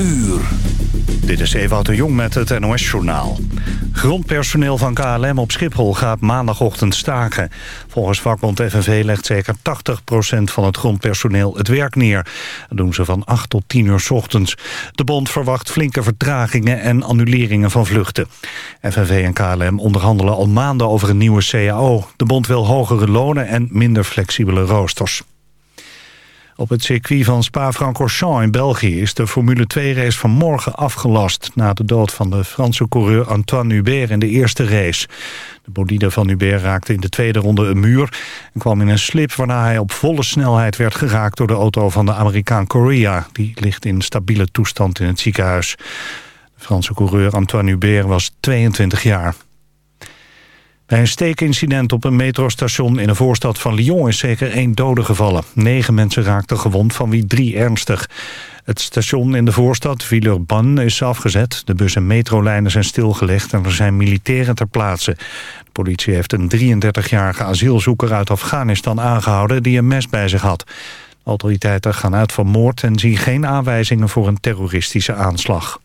Dit is Ewout de Jong met het NOS-journaal. Grondpersoneel van KLM op Schiphol gaat maandagochtend staken. Volgens vakbond FNV legt zeker 80% van het grondpersoneel het werk neer. Dat doen ze van 8 tot 10 uur ochtends. De bond verwacht flinke vertragingen en annuleringen van vluchten. FNV en KLM onderhandelen al maanden over een nieuwe CAO. De bond wil hogere lonen en minder flexibele roosters. Op het circuit van Spa-Francorchamps in België is de Formule 2-race van morgen afgelast... na de dood van de Franse coureur Antoine Hubert in de eerste race. De bolide van Hubert raakte in de tweede ronde een muur... en kwam in een slip waarna hij op volle snelheid werd geraakt... door de auto van de Amerikaan Correa. Die ligt in stabiele toestand in het ziekenhuis. De Franse coureur Antoine Hubert was 22 jaar. Bij een steekincident op een metrostation in een voorstad van Lyon is zeker één dode gevallen. Negen mensen raakten gewond, van wie drie ernstig. Het station in de voorstad, Villeurbanne, is afgezet. De bus- en metrolijnen zijn stilgelegd en er zijn militairen ter plaatse. De politie heeft een 33-jarige asielzoeker uit Afghanistan aangehouden... die een mes bij zich had. Autoriteiten gaan uit van moord en zien geen aanwijzingen voor een terroristische aanslag.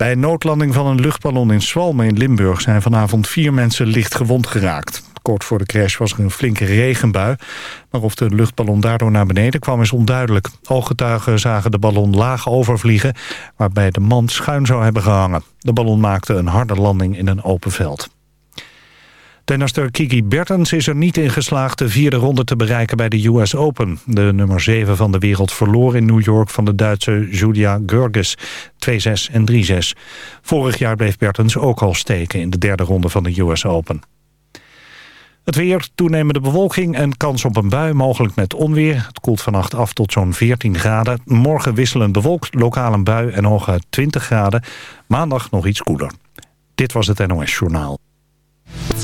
Bij een noodlanding van een luchtballon in Zwalmen in Limburg... zijn vanavond vier mensen licht gewond geraakt. Kort voor de crash was er een flinke regenbui. Maar of de luchtballon daardoor naar beneden kwam is onduidelijk. Ooggetuigen zagen de ballon laag overvliegen... waarbij de man schuin zou hebben gehangen. De ballon maakte een harde landing in een open veld. Tennister Kiki Bertens is er niet in geslaagd de vierde ronde te bereiken bij de US Open. De nummer 7 van de wereld verloor in New York van de Duitse Julia Görges 2-6 en 3-6. Vorig jaar bleef Bertens ook al steken in de derde ronde van de US Open. Het weer, toenemende bewolking en kans op een bui, mogelijk met onweer. Het koelt vannacht af tot zo'n 14 graden. Morgen wisselend bewolkt, lokaal een bui en hooguit 20 graden. Maandag nog iets koeler. Dit was het NOS Journaal.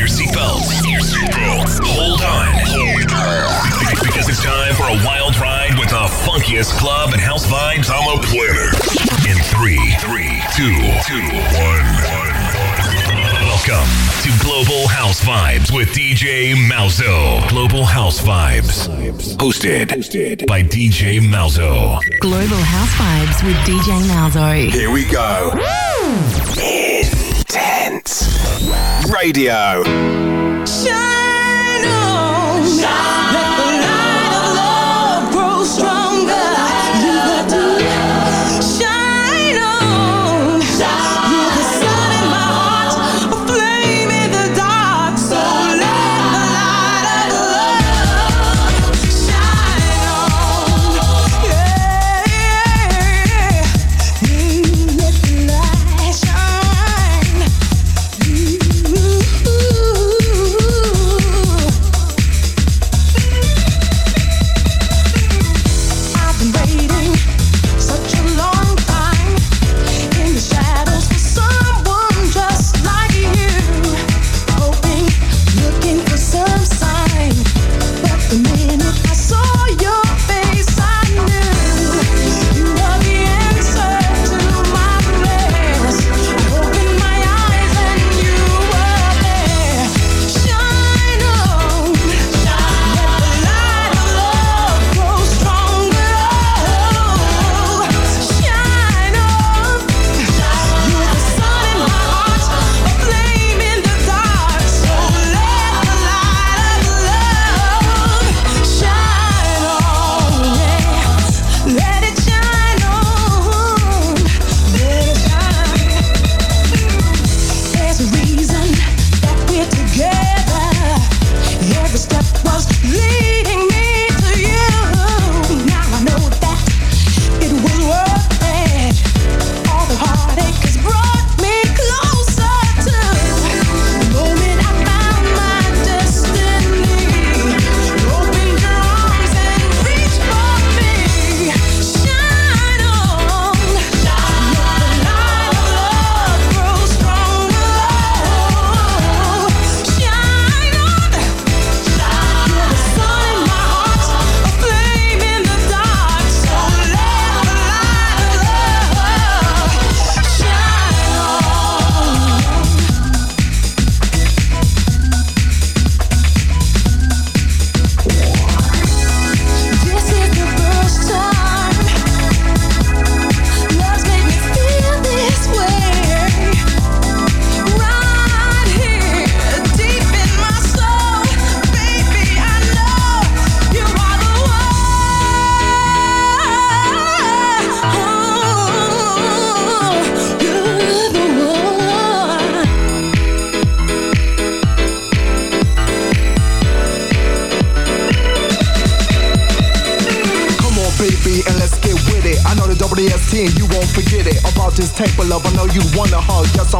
Fasten your seatbelts. Hold on. Because it's time for a wild ride with the funkiest club and house vibes on the planet. In three, three, two, two, one, one. Welcome to Global House Vibes with DJ Malzo. Global House Vibes. Hosted, by DJ Malzo. Global House Vibes with DJ Malzo. Here we go. Radio. Shine on. Let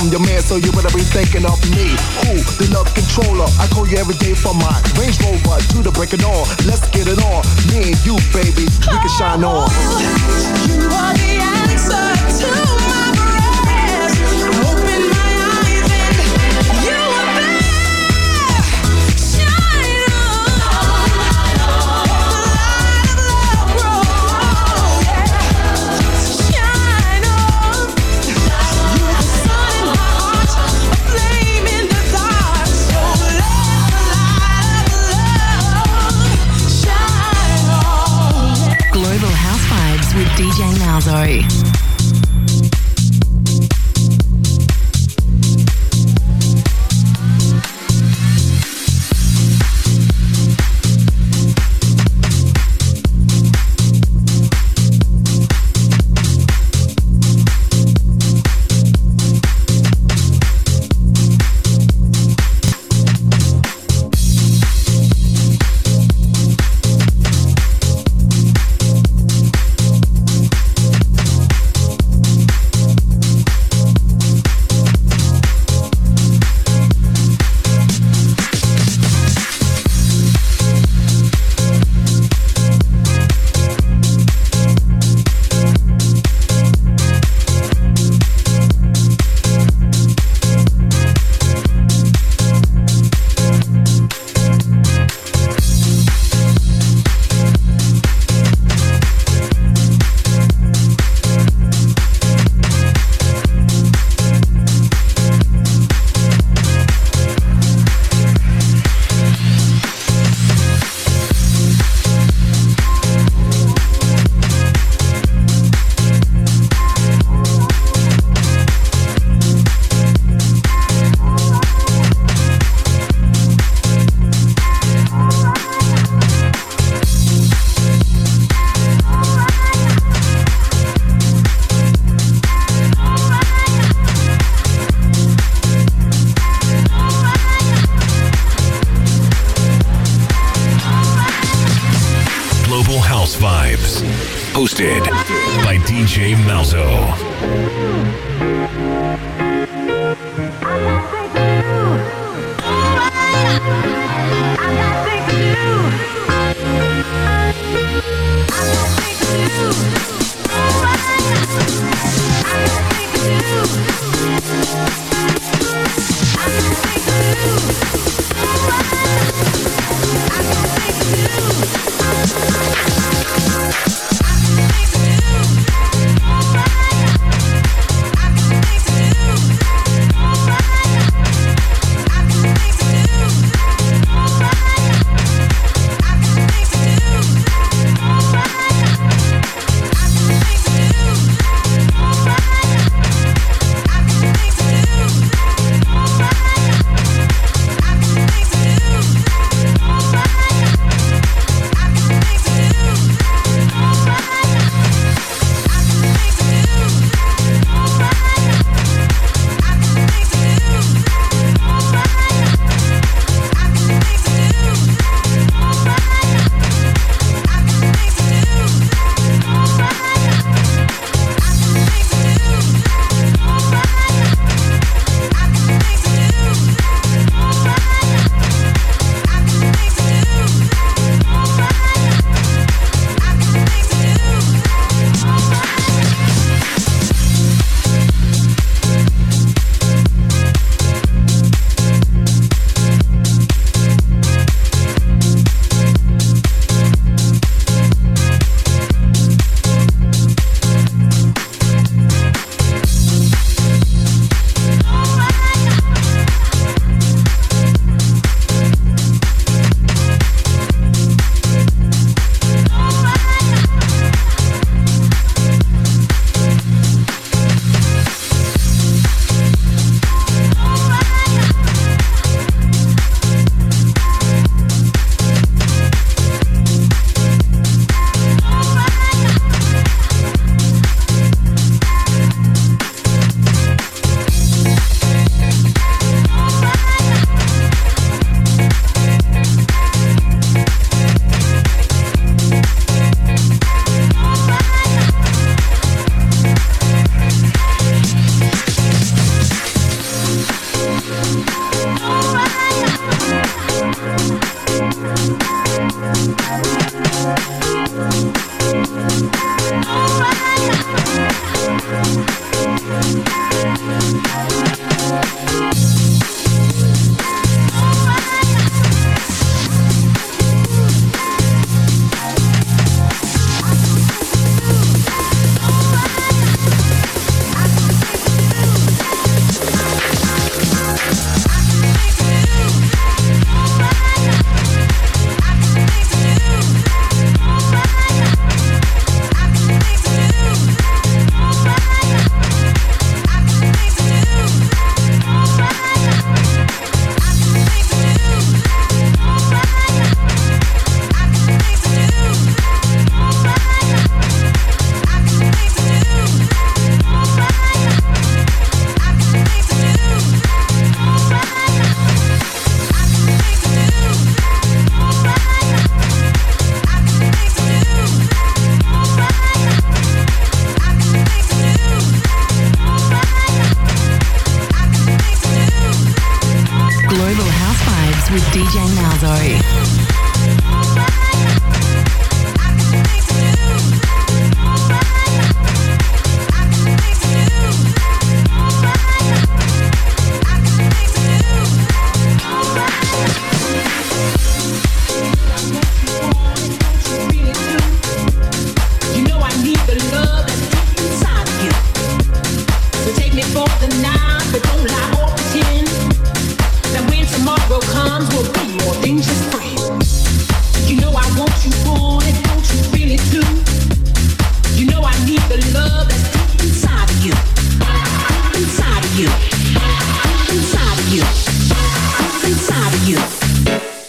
I'm your man, so you better be thinking of me. Who? The love controller. I call you every day for my Range Rover to the break of dawn. Let's get it on. Me and you, baby, we can shine on. You are the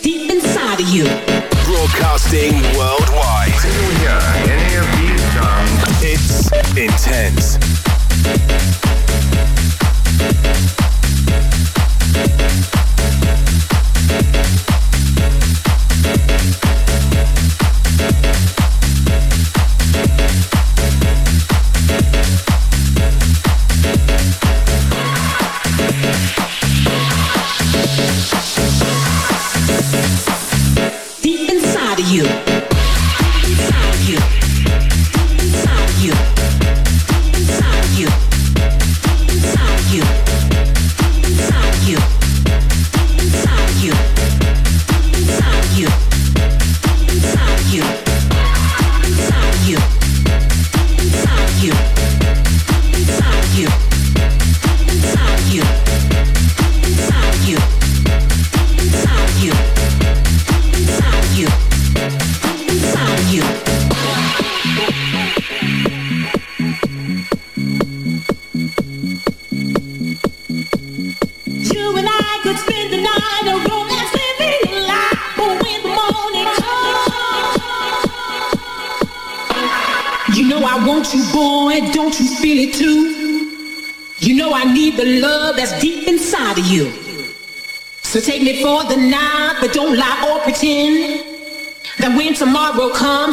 deep inside of you. Broadcasting worldwide. When you hear any of these songs, it's intense.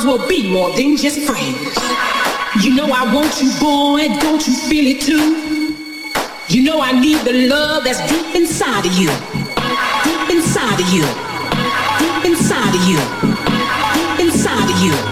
will be more than just friends. You know I want you, boy, don't you feel it too? You know I need the love that's deep inside of you. Deep inside of you. Deep inside of you. Deep inside of you.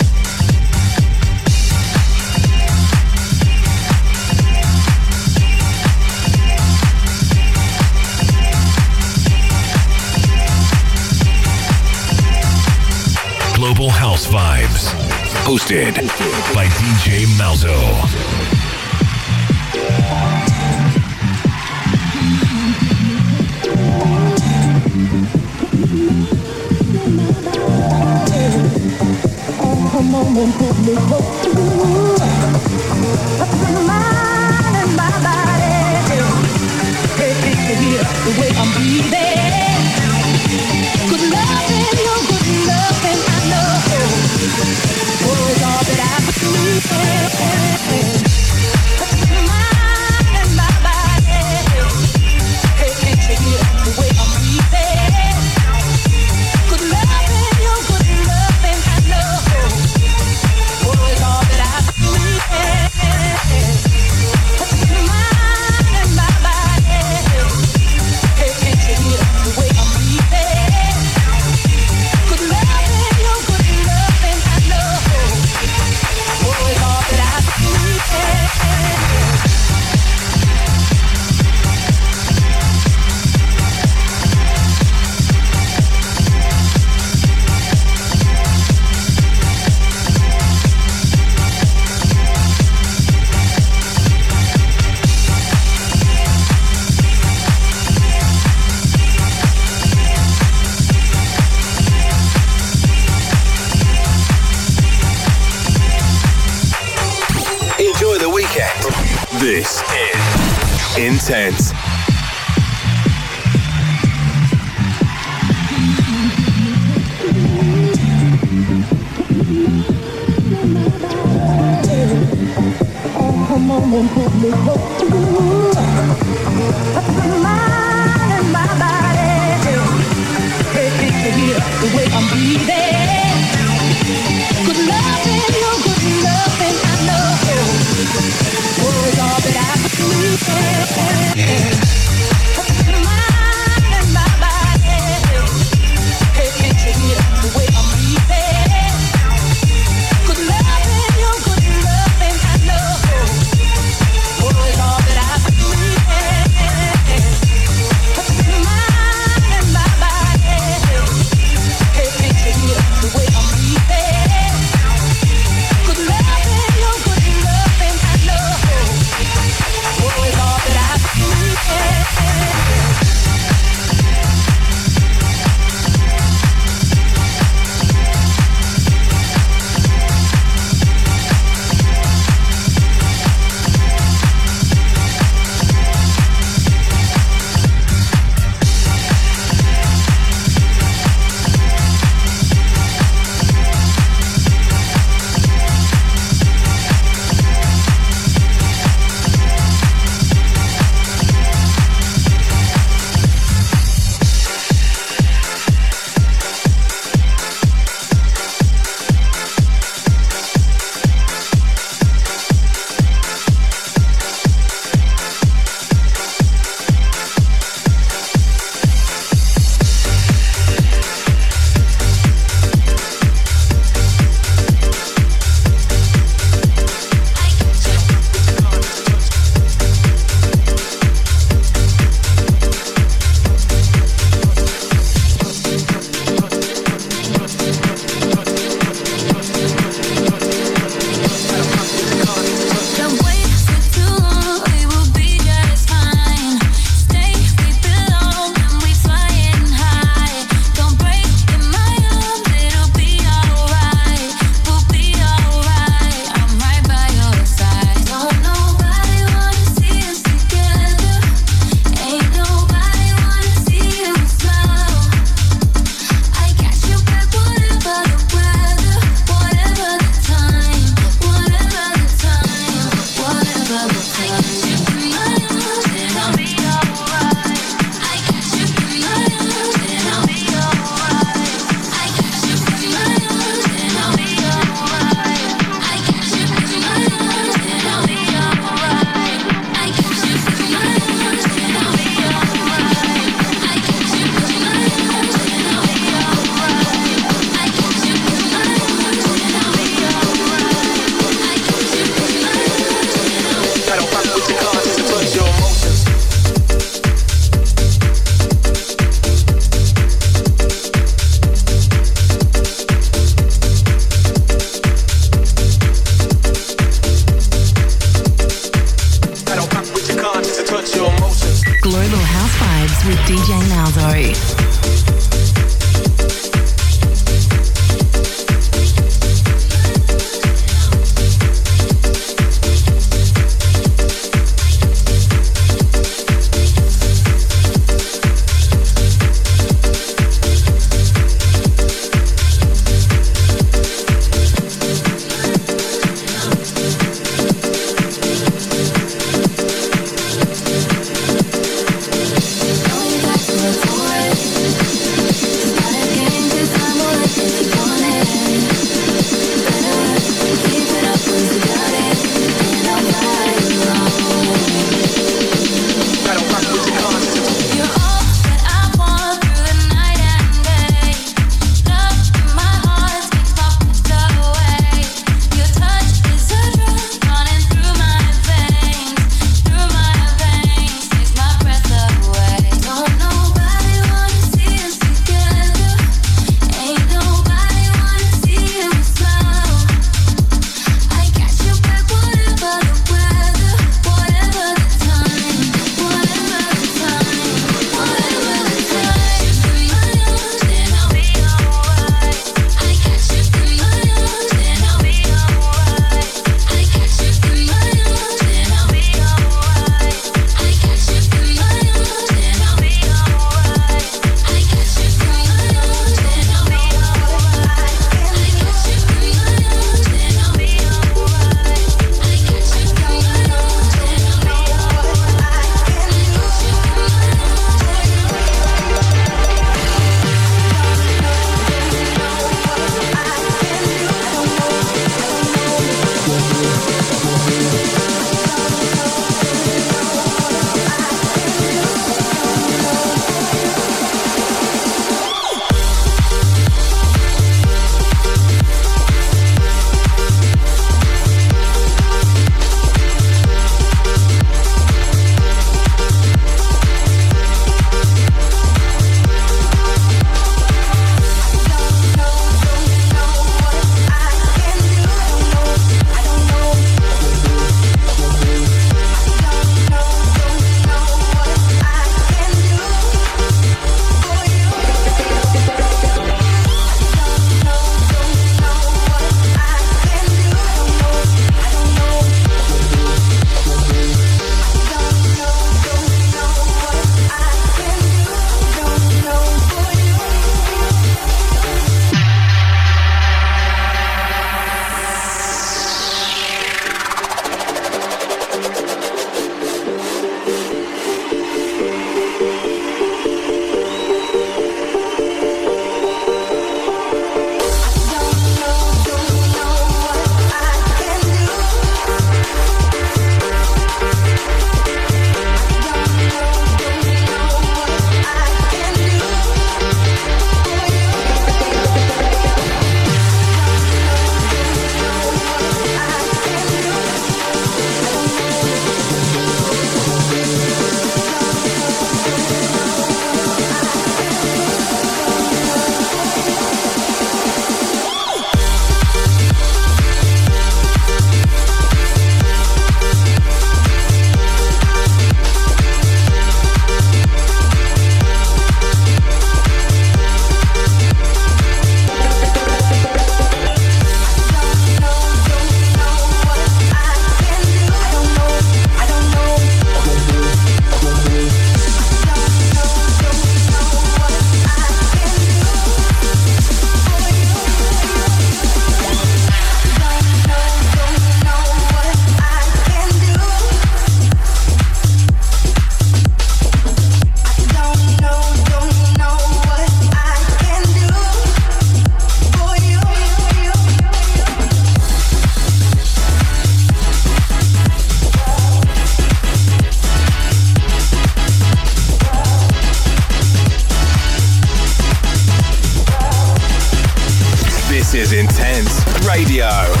Radio.